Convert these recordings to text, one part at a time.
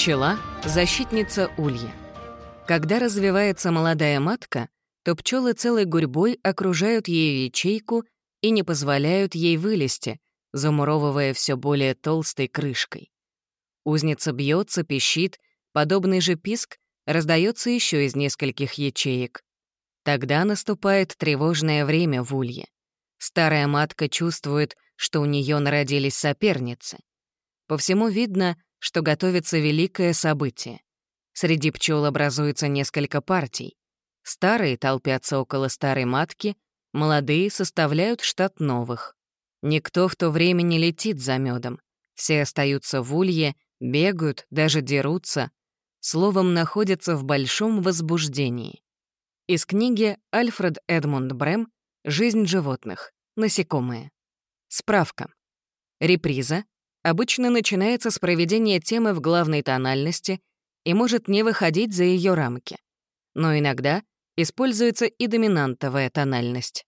Пчела — защитница улья. Когда развивается молодая матка, то пчелы целой гурьбой окружают ее ячейку и не позволяют ей вылезти, замуровывая все более толстой крышкой. Узница бьется, пищит, подобный же писк раздается еще из нескольких ячеек. Тогда наступает тревожное время в улье. Старая матка чувствует, что у нее народились соперницы. По всему видно, что готовится великое событие. Среди пчел образуется несколько партий. Старые толпятся около старой матки, молодые составляют штат новых. Никто в то время не летит за медом. Все остаются в улье, бегают, даже дерутся. Словом, находятся в большом возбуждении. Из книги Альфред Эдмунд Брэм «Жизнь животных. Насекомые». Справка. Реприза обычно начинается с проведения темы в главной тональности и может не выходить за ее рамки. Но иногда используется и доминантовая тональность.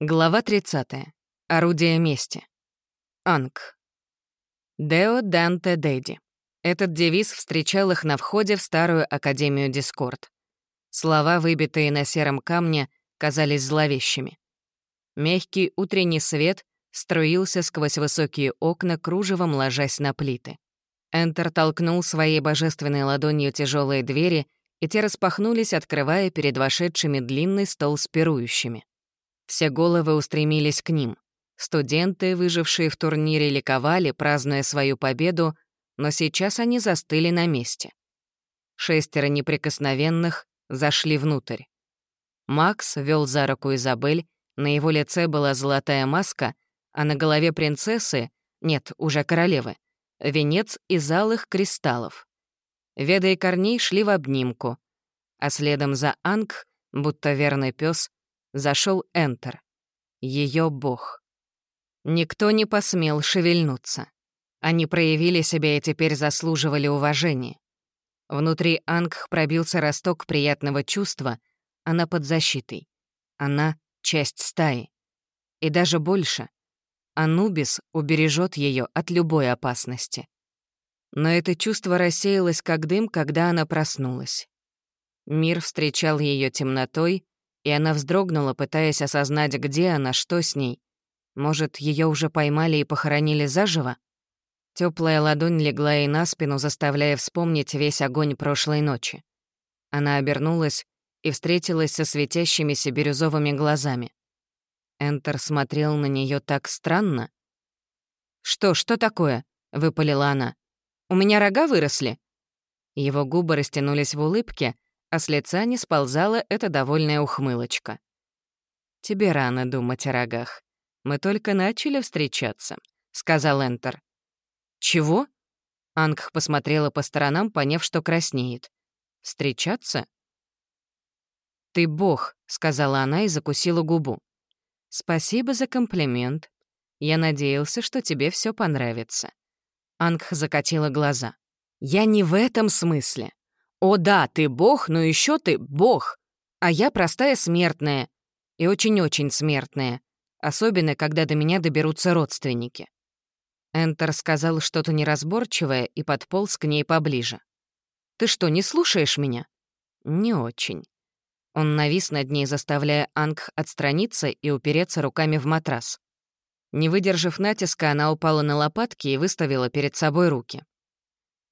Глава 30. Орудие мести. Анг. Део Данте Дэдди. Этот девиз встречал их на входе в старую Академию Дискорд. Слова, выбитые на сером камне, казались зловещими. Мягкий утренний свет струился сквозь высокие окна, кружевом ложась на плиты. Энтер толкнул своей божественной ладонью тяжелые двери, и те распахнулись, открывая перед вошедшими длинный стол с пирующими. Все головы устремились к ним. Студенты, выжившие в турнире, ликовали, празднуя свою победу, но сейчас они застыли на месте. Шестеро неприкосновенных зашли внутрь. Макс вел за руку Изабель, на его лице была золотая маска, а на голове принцессы, нет, уже королевы, венец из алых кристаллов. Веда и Корней шли в обнимку, а следом за Анг, будто верный пес, зашел Энтер, ее бог. Никто не посмел шевельнуться. Они проявили себя и теперь заслуживали уважения. Внутри Анг пробился росток приятного чувства, она под защитой. Она — часть стаи. И даже больше — Анубис убережет ее от любой опасности. Но это чувство рассеялось как дым, когда она проснулась. Мир встречал ее темнотой, и она вздрогнула, пытаясь осознать, где она, что с ней. Может, ее уже поймали и похоронили заживо? Теплая ладонь легла ей на спину, заставляя вспомнить весь огонь прошлой ночи. Она обернулась и встретилась со светящимися бирюзовыми глазами. Энтер смотрел на нее так странно. «Что, что такое?» — выпалила она. «У меня рога выросли?» Его губы растянулись в улыбке, а с лица не сползала эта довольная ухмылочка. «Тебе рано думать о рогах. Мы только начали встречаться», — сказал Энтер. «Чего?» Ангх посмотрела по сторонам, поняв, что краснеет. «Встречаться?» «Ты бог», — сказала она и закусила губу. «Спасибо за комплимент. Я надеялся, что тебе все понравится». Ангх закатила глаза. «Я не в этом смысле. О да, ты бог, но еще ты бог. А я простая смертная. И очень-очень смертная. Особенно, когда до меня доберутся родственники». Энтер сказал что-то неразборчивое и подполз к ней поближе. «Ты что, не слушаешь меня?» «Не очень». Он навис над ней, заставляя Ангх отстраниться и упереться руками в матрас. Не выдержав натиска, она упала на лопатки и выставила перед собой руки.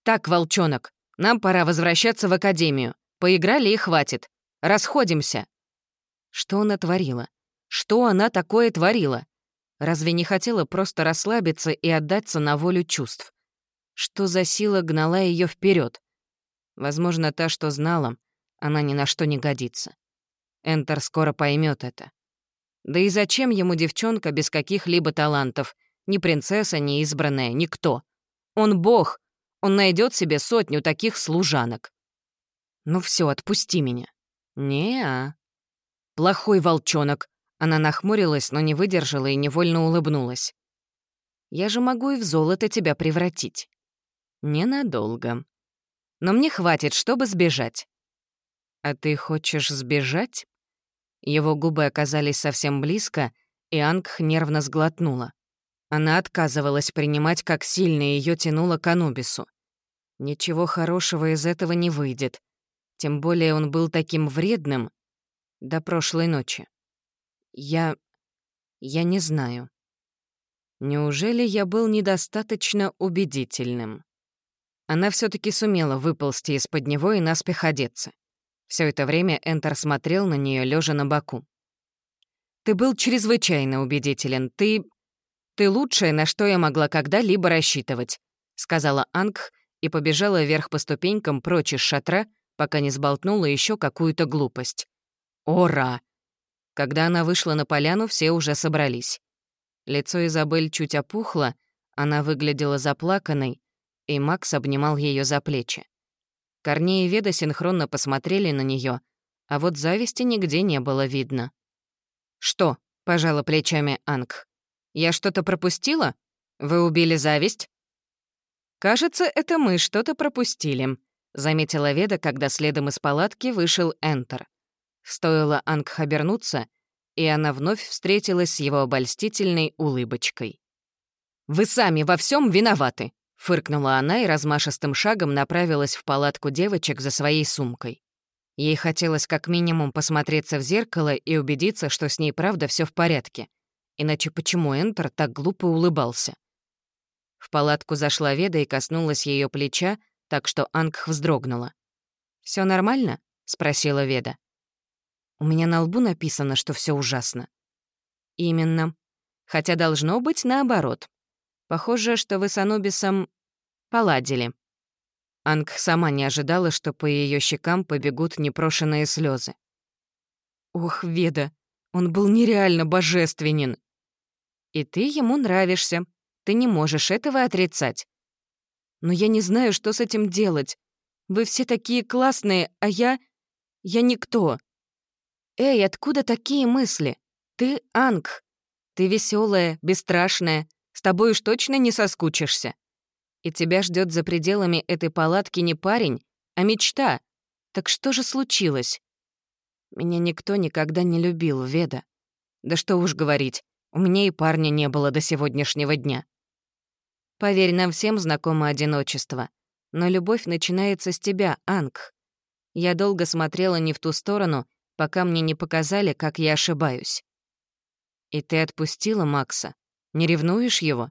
«Так, волчонок, нам пора возвращаться в академию. Поиграли и хватит. Расходимся». Что она творила? Что она такое творила? Разве не хотела просто расслабиться и отдаться на волю чувств? Что за сила гнала ее вперед? Возможно, та, что знала, она ни на что не годится. Энтер скоро поймет это. Да и зачем ему девчонка без каких-либо талантов? Ни принцесса, ни избранная, никто. Он бог. Он найдет себе сотню таких служанок. Ну все, отпусти меня. Не-а. Плохой волчонок. Она нахмурилась, но не выдержала и невольно улыбнулась. Я же могу и в золото тебя превратить. Ненадолго. Но мне хватит, чтобы сбежать. «А ты хочешь сбежать?» Его губы оказались совсем близко, и Ангх нервно сглотнула. Она отказывалась принимать, как сильно ее тянуло к Анубису. Ничего хорошего из этого не выйдет. Тем более он был таким вредным до прошлой ночи. Я... я не знаю. Неужели я был недостаточно убедительным? Она все таки сумела выползти из-под него и наспех одеться. Все это время Энтер смотрел на нее лежа на боку. «Ты был чрезвычайно убедителен. Ты... ты лучшее, на что я могла когда-либо рассчитывать», — сказала Ангх и побежала вверх по ступенькам прочь из шатра, пока не сболтнула еще какую-то глупость. «Ора!» Когда она вышла на поляну, все уже собрались. Лицо Изабель чуть опухло, она выглядела заплаканной, и Макс обнимал ее за плечи. Корней и Веда синхронно посмотрели на нее, а вот зависти нигде не было видно. «Что?» — пожала плечами Анг. «Я что-то пропустила? Вы убили зависть?» «Кажется, это мы что-то пропустили», — заметила Веда, когда следом из палатки вышел Энтер. Стоило Анг обернуться, и она вновь встретилась с его обольстительной улыбочкой. «Вы сами во всем виноваты», — фыркнула она и размашистым шагом направилась в палатку девочек за своей сумкой. Ей хотелось как минимум посмотреться в зеркало и убедиться, что с ней правда все в порядке. Иначе почему Энтер так глупо улыбался? В палатку зашла Веда и коснулась ее плеча, так что Ангх вздрогнула. Все нормально?» — спросила Веда. «У меня на лбу написано, что все ужасно». «Именно. Хотя должно быть наоборот. Похоже, что вы с Анубисом поладили». Ангх сама не ожидала, что по ее щекам побегут непрошенные слезы. «Ох, Веда, он был нереально божественен!» «И ты ему нравишься», ты не можешь этого отрицать. Но я не знаю, что с этим делать. Вы все такие классные, а я... Я никто. Эй, откуда такие мысли? Ты Анг. Ты веселая, бесстрашная. С тобой уж точно не соскучишься. И тебя ждет за пределами этой палатки не парень, а мечта. Так что же случилось? Меня никто никогда не любил, Веда. Да что уж говорить, у меня и парня не было до сегодняшнего дня. Поверь, нам всем знакомо одиночество. Но любовь начинается с тебя, Анг. Я долго смотрела не в ту сторону, пока мне не показали, как я ошибаюсь. И ты отпустила Макса? Не ревнуешь его?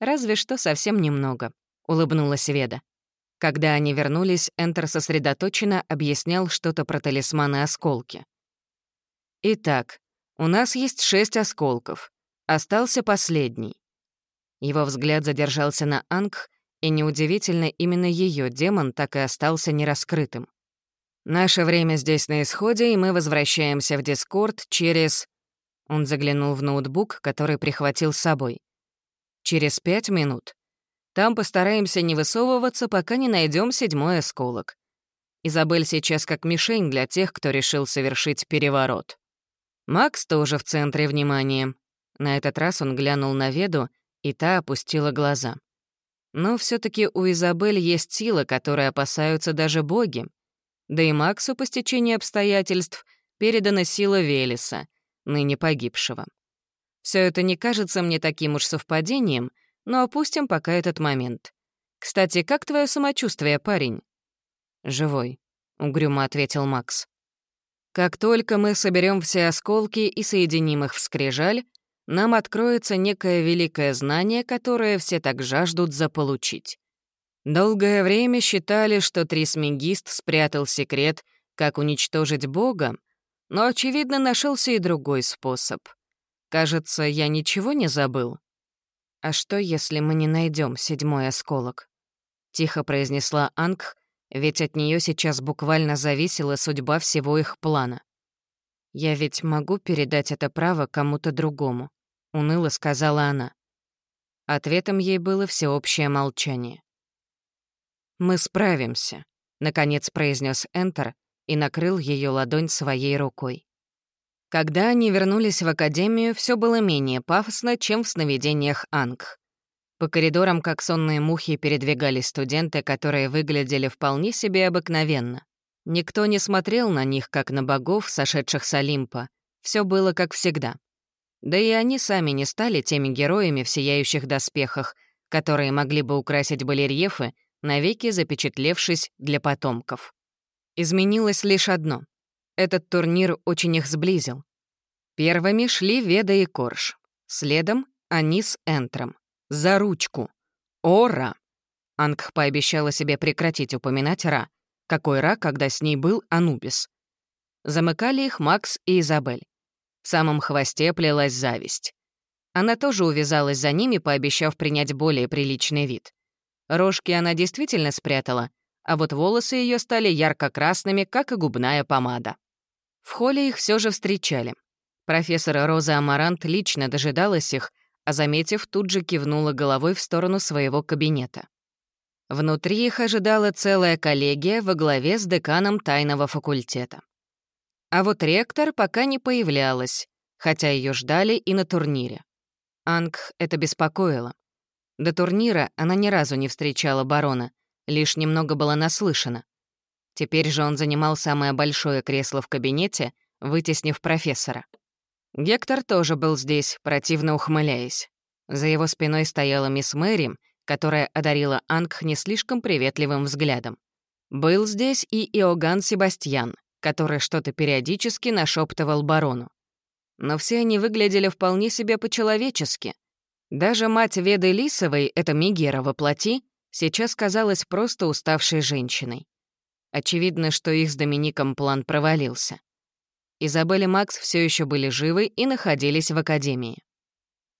Разве что совсем немного, улыбнулась Веда. Когда они вернулись, Энтер сосредоточенно объяснял что-то про талисманы осколки. Итак, у нас есть шесть осколков. Остался последний. Его взгляд задержался на Анг, и неудивительно, именно ее демон так и остался нераскрытым. «Наше время здесь на исходе, и мы возвращаемся в Дискорд через...» Он заглянул в ноутбук, который прихватил с собой. «Через пять минут. Там постараемся не высовываться, пока не найдем седьмой осколок. Изабель сейчас как мишень для тех, кто решил совершить переворот. Макс тоже в центре внимания. На этот раз он глянул на Веду, и та опустила глаза. Но все таки у Изабель есть сила, которой опасаются даже боги. Да и Максу по стечению обстоятельств передана сила Велеса, ныне погибшего. Все это не кажется мне таким уж совпадением, но опустим пока этот момент. Кстати, как твое самочувствие, парень? Живой, угрюмо ответил Макс. Как только мы соберем все осколки и соединим их в скрижаль, нам откроется некое великое знание, которое все так жаждут заполучить. Долгое время считали, что Трисмегист спрятал секрет, как уничтожить Бога, но, очевидно, нашелся и другой способ. Кажется, я ничего не забыл. «А что, если мы не найдем седьмой осколок?» — тихо произнесла Ангх, ведь от нее сейчас буквально зависела судьба всего их плана. «Я ведь могу передать это право кому-то другому», — уныло сказала она. Ответом ей было всеобщее молчание. «Мы справимся», — наконец произнес Энтер и накрыл ее ладонь своей рукой. Когда они вернулись в академию, все было менее пафосно, чем в сновидениях Анг. По коридорам, как сонные мухи, передвигались студенты, которые выглядели вполне себе обыкновенно. Никто не смотрел на них, как на богов, сошедших с Олимпа. Все было как всегда. Да и они сами не стали теми героями в сияющих доспехах, которые могли бы украсить балерьефы, навеки запечатлевшись для потомков. Изменилось лишь одно. Этот турнир очень их сблизил. Первыми шли Веда и Корж. Следом — они с Энтром. За ручку. Ора! Ангх пообещала себе прекратить упоминать Ра. Какой Ра, когда с ней был Анубис? Замыкали их Макс и Изабель. В самом хвосте плелась зависть. Она тоже увязалась за ними, пообещав принять более приличный вид. Рожки она действительно спрятала, а вот волосы ее стали ярко-красными, как и губная помада. В холле их все же встречали. Профессор Роза Амарант лично дожидалась их, а, заметив, тут же кивнула головой в сторону своего кабинета. Внутри их ожидала целая коллегия во главе с деканом тайного факультета. А вот ректор пока не появлялась, хотя ее ждали и на турнире. Анг это беспокоило. До турнира она ни разу не встречала барона, лишь немного была наслышана. Теперь же он занимал самое большое кресло в кабинете, вытеснив профессора. Гектор тоже был здесь, противно ухмыляясь. За его спиной стояла мисс Мэри, которая одарила Ангх не слишком приветливым взглядом. Был здесь и Иоганн Себастьян, который что-то периодически нашептывал барону. Но все они выглядели вполне себе по-человечески. Даже мать Веды Лисовой, эта Мигера воплоти, сейчас казалась просто уставшей женщиной. Очевидно, что их с Домиником план провалился. Изабель и Макс все еще были живы и находились в академии.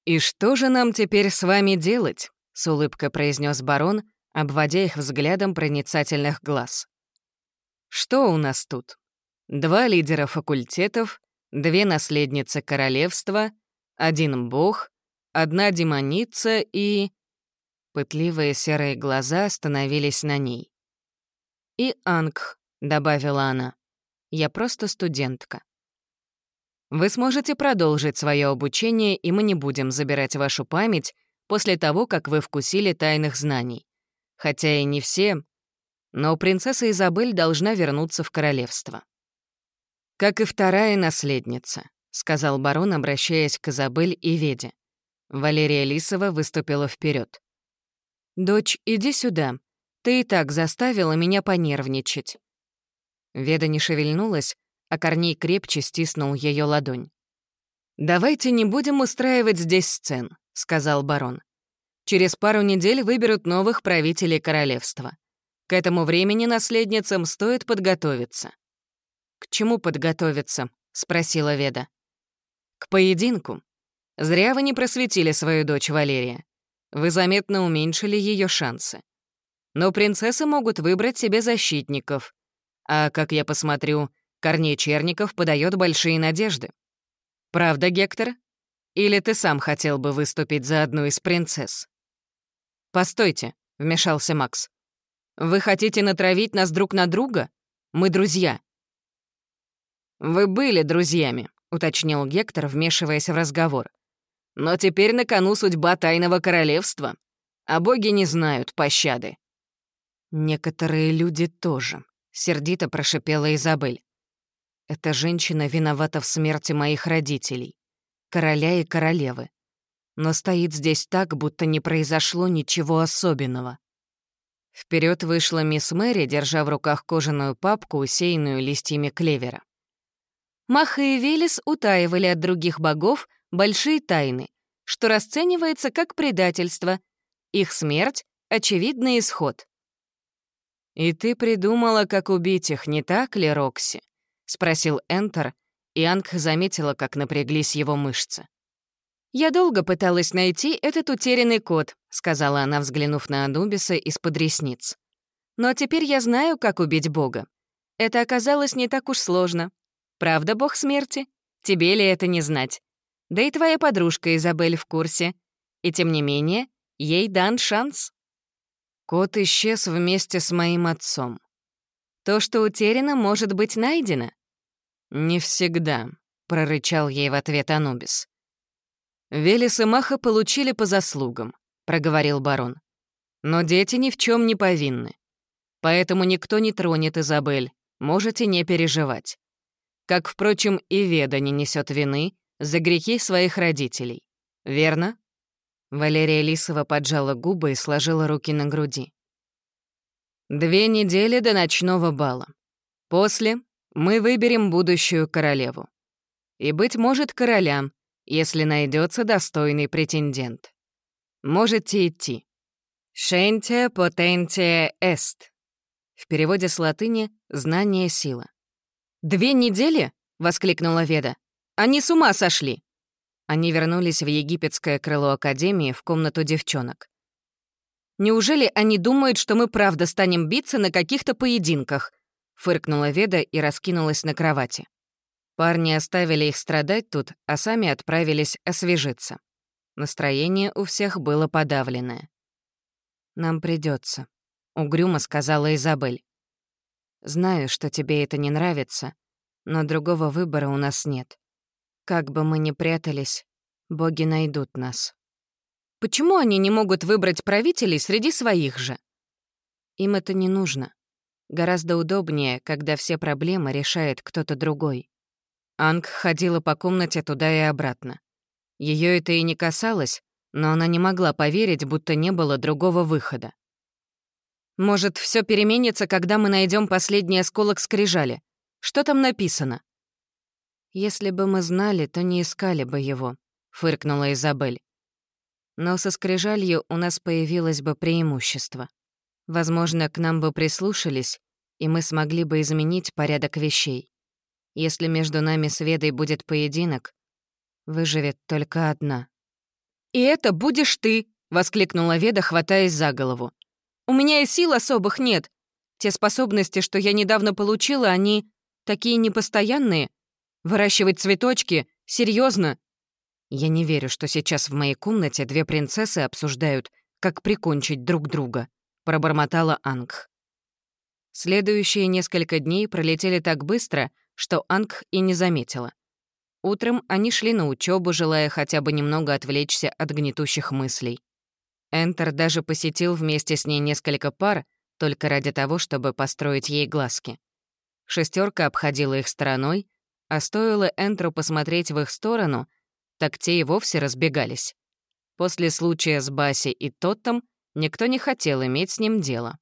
«И что же нам теперь с вами делать?» — с улыбкой произнес барон, обводя их взглядом проницательных глаз. «Что у нас тут? Два лидера факультетов, две наследницы королевства, один бог, одна демоница и...» Пытливые серые глаза остановились на ней. «И Анг», — добавила она. «Я просто студентка». Вы сможете продолжить свое обучение, и мы не будем забирать вашу память после того, как вы вкусили тайных знаний. Хотя и не все, но принцесса Изабель должна вернуться в королевство. «Как и вторая наследница», — сказал барон, обращаясь к Изабель и Веде. Валерия Лисова выступила вперед. «Дочь, иди сюда. Ты и так заставила меня понервничать». Веда не шевельнулась, а Корней крепче стиснул ее ладонь. «Давайте не будем устраивать здесь сцен», — сказал барон. «Через пару недель выберут новых правителей королевства. К этому времени наследницам стоит подготовиться». «К чему подготовиться?» — спросила Веда. «К поединку. Зря вы не просветили свою дочь Валерия. Вы заметно уменьшили ее шансы. Но принцессы могут выбрать себе защитников. А, как я посмотрю, Корней Черников подает большие надежды. Правда, Гектор? Или ты сам хотел бы выступить за одну из принцесс? «Постойте», — вмешался Макс. «Вы хотите натравить нас друг на друга? Мы друзья». «Вы были друзьями», — уточнил Гектор, вмешиваясь в разговор. «Но теперь на кону судьба Тайного Королевства, а боги не знают пощады». «Некоторые люди тоже», — сердито прошипела Изабель. Эта женщина виновата в смерти моих родителей, короля и королевы. Но стоит здесь так, будто не произошло ничего особенного. Вперед вышла мисс Мэри, держа в руках кожаную папку, усеянную листьями клевера. Маха и Велес утаивали от других богов большие тайны, что расценивается как предательство. Их смерть — очевидный исход. «И ты придумала, как убить их, не так ли, Рокси?» — спросил Энтер, и Анг заметила, как напряглись его мышцы. «Я долго пыталась найти этот утерянный код», — сказала она, взглянув на Анубиса из-под ресниц. «Но теперь я знаю, как убить Бога. Это оказалось не так уж сложно. Правда, Бог смерти? Тебе ли это не знать? Да и твоя подружка Изабель в курсе. И тем не менее, ей дан шанс». Кот исчез вместе с моим отцом. То, что утеряно, может быть найдено. «Не всегда», — прорычал ей в ответ Анубис. «Велес и Маха получили по заслугам», — проговорил барон. «Но дети ни в чем не повинны. Поэтому никто не тронет Изабель, можете не переживать. Как, впрочем, и Веда не несет вины за грехи своих родителей. Верно?» Валерия Лисова поджала губы и сложила руки на груди. Две недели до ночного бала. После мы выберем будущую королеву. И, быть может, короля, если найдется достойный претендент. Можете идти. «Шентия потентия эст». В переводе с латыни «знание — сила». «Две недели?» — воскликнула Веда. «Они с ума сошли!» Они вернулись в египетское крыло Академии в комнату девчонок. «Неужели они думают, что мы правда станем биться на каких-то поединках?» — фыркнула Веда и раскинулась на кровати. Парни оставили их страдать тут, а сами отправились освежиться. Настроение у всех было подавленное. «Нам придется, угрюмо сказала Изабель. «Знаю, что тебе это не нравится, но другого выбора у нас нет. Как бы мы ни прятались, боги найдут нас». «Почему они не могут выбрать правителей среди своих же?» «Им это не нужно. Гораздо удобнее, когда все проблемы решает кто-то другой. Анг ходила по комнате туда и обратно. Ее это и не касалось, но она не могла поверить, будто не было другого выхода. «Может, все переменится, когда мы найдем последний осколок скрижали? Что там написано?» «Если бы мы знали, то не искали бы его», — фыркнула Изабель. «Но со скрижалью у нас появилось бы преимущество. Возможно, к нам бы прислушались, и мы смогли бы изменить порядок вещей. Если между нами с Ведой будет поединок, выживет только одна. «И это будешь ты!» — воскликнула Веда, хватаясь за голову. «У меня и сил особых нет. Те способности, что я недавно получила, они такие непостоянные. Выращивать цветочки? серьезно? Я не верю, что сейчас в моей комнате две принцессы обсуждают, как прикончить друг друга», — пробормотала Анг. Следующие несколько дней пролетели так быстро, что Анг и не заметила. Утром они шли на учебу, желая хотя бы немного отвлечься от гнетущих мыслей. Энтер даже посетил вместе с ней несколько пар, только ради того, чтобы построить ей глазки. Шестерка обходила их стороной, а стоило Энтеру посмотреть в их сторону, так те и вовсе разбегались. После случая с Баси и Тоттом никто не хотел иметь с ним дело.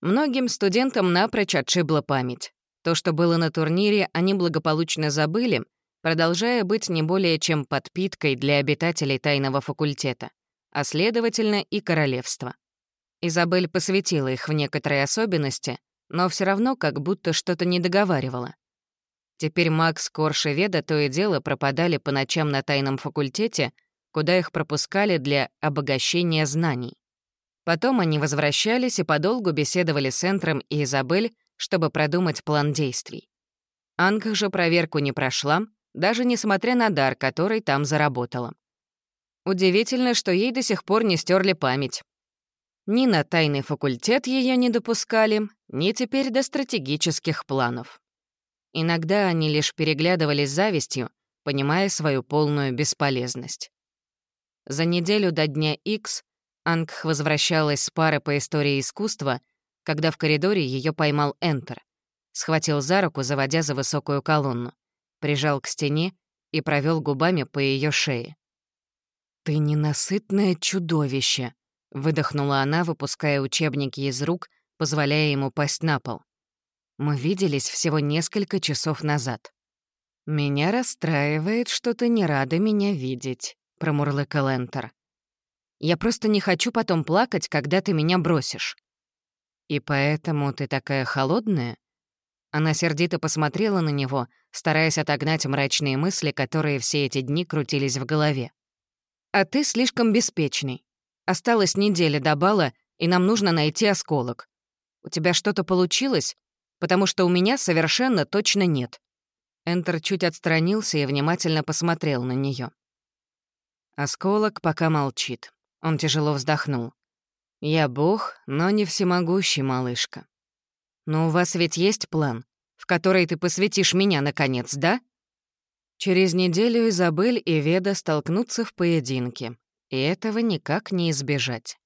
Многим студентам напрочь отшибла память. То, что было на турнире, они благополучно забыли, продолжая быть не более чем подпиткой для обитателей тайного факультета, а следовательно и королевства. Изабель посвятила их в некоторые особенности, но все равно как будто что-то не договаривала. Теперь Макс, Корш и Веда то и дело пропадали по ночам на тайном факультете, куда их пропускали для обогащения знаний. Потом они возвращались и подолгу беседовали с Энтром и Изабель чтобы продумать план действий. Анг же проверку не прошла, даже несмотря на дар, который там заработала. Удивительно, что ей до сих пор не стерли память. Ни на тайный факультет ее не допускали, ни теперь до стратегических планов. Иногда они лишь переглядывались завистью, понимая свою полную бесполезность. За неделю до дня X Ангх возвращалась с пары по истории искусства когда в коридоре ее поймал Энтер. Схватил за руку, заводя за высокую колонну. Прижал к стене и провел губами по ее шее. «Ты ненасытное чудовище!» — выдохнула она, выпуская учебники из рук, позволяя ему пасть на пол. «Мы виделись всего несколько часов назад». «Меня расстраивает, что ты не рада меня видеть», — промурлыкал Энтер. «Я просто не хочу потом плакать, когда ты меня бросишь». «И поэтому ты такая холодная?» Она сердито посмотрела на него, стараясь отогнать мрачные мысли, которые все эти дни крутились в голове. «А ты слишком беспечный. Осталась неделя до бала, и нам нужно найти осколок. У тебя что-то получилось? Потому что у меня совершенно точно нет». Энтер чуть отстранился и внимательно посмотрел на нее. Осколок пока молчит. Он тяжело вздохнул. «Я бог, но не всемогущий, малышка. Но у вас ведь есть план, в который ты посвятишь меня, наконец, да?» Через неделю Изабель и Веда столкнутся в поединке, и этого никак не избежать.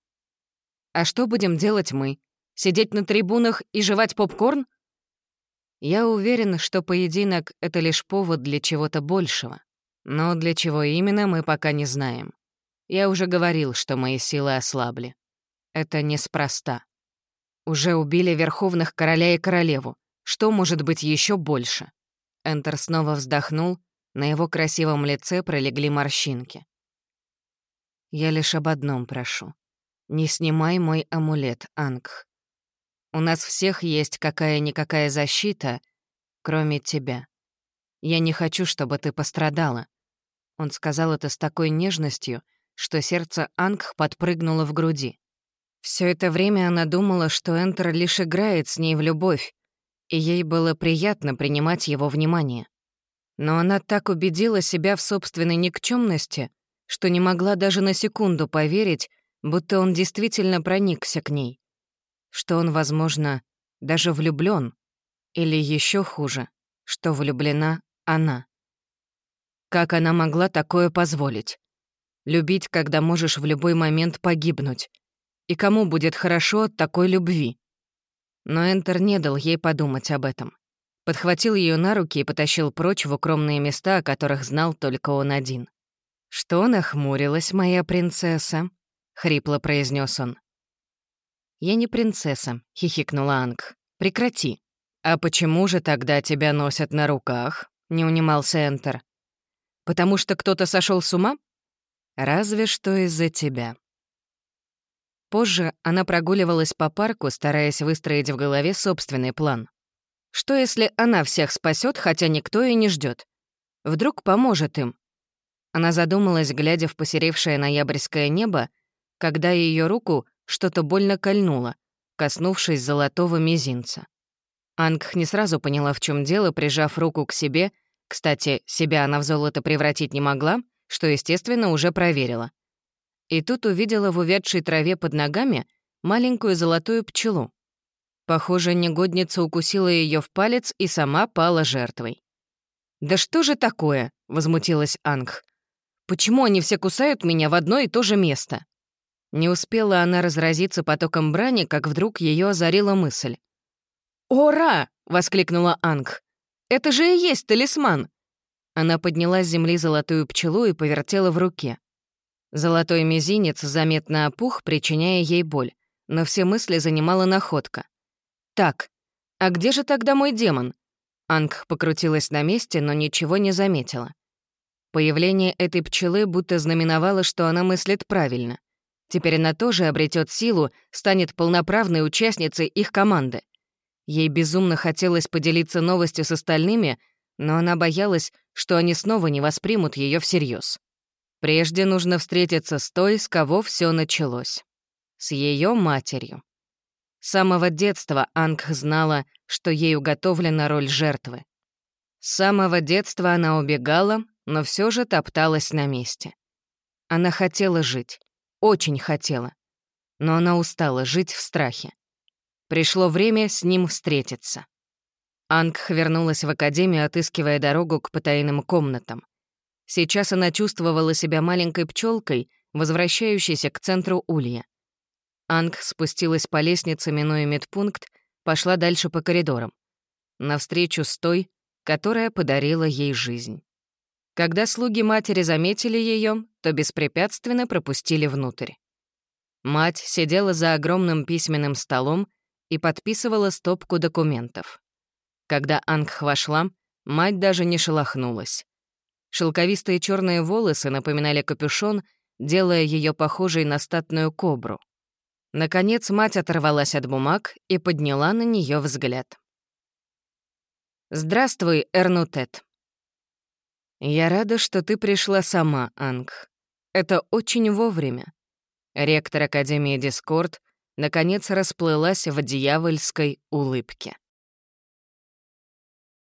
«А что будем делать мы? Сидеть на трибунах и жевать попкорн?» Я уверен, что поединок — это лишь повод для чего-то большего. Но для чего именно, мы пока не знаем. Я уже говорил, что мои силы ослабли. Это неспроста. Уже убили верховных короля и королеву. Что может быть еще больше? Энтер снова вздохнул, на его красивом лице пролегли морщинки. «Я лишь об одном прошу. Не снимай мой амулет, Ангх. У нас всех есть какая-никакая защита, кроме тебя. Я не хочу, чтобы ты пострадала». Он сказал это с такой нежностью, что сердце Ангх подпрыгнуло в груди. Все это время она думала, что Энтер лишь играет с ней в любовь, и ей было приятно принимать его внимание. Но она так убедила себя в собственной никчемности, что не могла даже на секунду поверить, будто он действительно проникся к ней. Что он, возможно, даже влюблён, или еще хуже, что влюблена она. Как она могла такое позволить? Любить, когда можешь в любой момент погибнуть. И кому будет хорошо от такой любви? Но Энтер не дал ей подумать об этом подхватил ее на руки и потащил прочь в укромные места, о которых знал только он один. «Что нахмурилась моя принцесса?» — хрипло произнес он. «Я не принцесса», — хихикнула Анг. «Прекрати». «А почему же тогда тебя носят на руках?» — не унимался Энтер. «Потому что кто-то сошел с ума?» «Разве что из-за тебя». Позже она прогуливалась по парку, стараясь выстроить в голове собственный план. Что если она всех спасет, хотя никто и не ждет? Вдруг поможет им? Она задумалась, глядя в посеревшее ноябрьское небо, когда ее руку что-то больно кольнуло, коснувшись золотого мизинца. Ангх не сразу поняла, в чем дело, прижав руку к себе. Кстати, себя она в золото превратить не могла, что, естественно, уже проверила. И тут увидела в увядшей траве под ногами маленькую золотую пчелу. Похоже, негодница укусила ее в палец и сама пала жертвой. «Да что же такое?» — возмутилась Ангх. «Почему они все кусают меня в одно и то же место?» Не успела она разразиться потоком брани, как вдруг ее озарила мысль. «Ура!» — воскликнула Ангх. «Это же и есть талисман!» Она подняла с земли золотую пчелу и повертела в руке. Золотой мизинец заметно опух, причиняя ей боль, но все мысли занимала находка. «Так, а где же тогда мой демон?» Анг покрутилась на месте, но ничего не заметила. Появление этой пчелы будто знаменовало, что она мыслит правильно. Теперь она тоже обретет силу, станет полноправной участницей их команды. Ей безумно хотелось поделиться новостью с остальными, но она боялась, что они снова не воспримут ее всерьез. Прежде нужно встретиться с той, с кого все началось. С ее матерью. С самого детства Анг знала, что ей уготовлена роль жертвы. С самого детства она убегала, но все же топталась на месте. Она хотела жить, очень хотела, но она устала жить в страхе. Пришло время с ним встретиться. Ангх вернулась в академию, отыскивая дорогу к потайным комнатам. Сейчас она чувствовала себя маленькой пчелкой, возвращающейся к центру улья. Анг спустилась по лестнице, минуя медпункт, пошла дальше по коридорам. Навстречу с той, которая подарила ей жизнь. Когда слуги матери заметили ее, то беспрепятственно пропустили внутрь. Мать сидела за огромным письменным столом и подписывала стопку документов. Когда Ангх вошла, мать даже не шелохнулась. Шелковистые черные волосы напоминали капюшон, делая ее похожей на статную кобру. Наконец мать оторвалась от бумаг и подняла на нее взгляд. «Здравствуй, Эрнутет». «Я рада, что ты пришла сама, Анг. Это очень вовремя». Ректор Академии Дискорд наконец расплылась в дьявольской улыбке.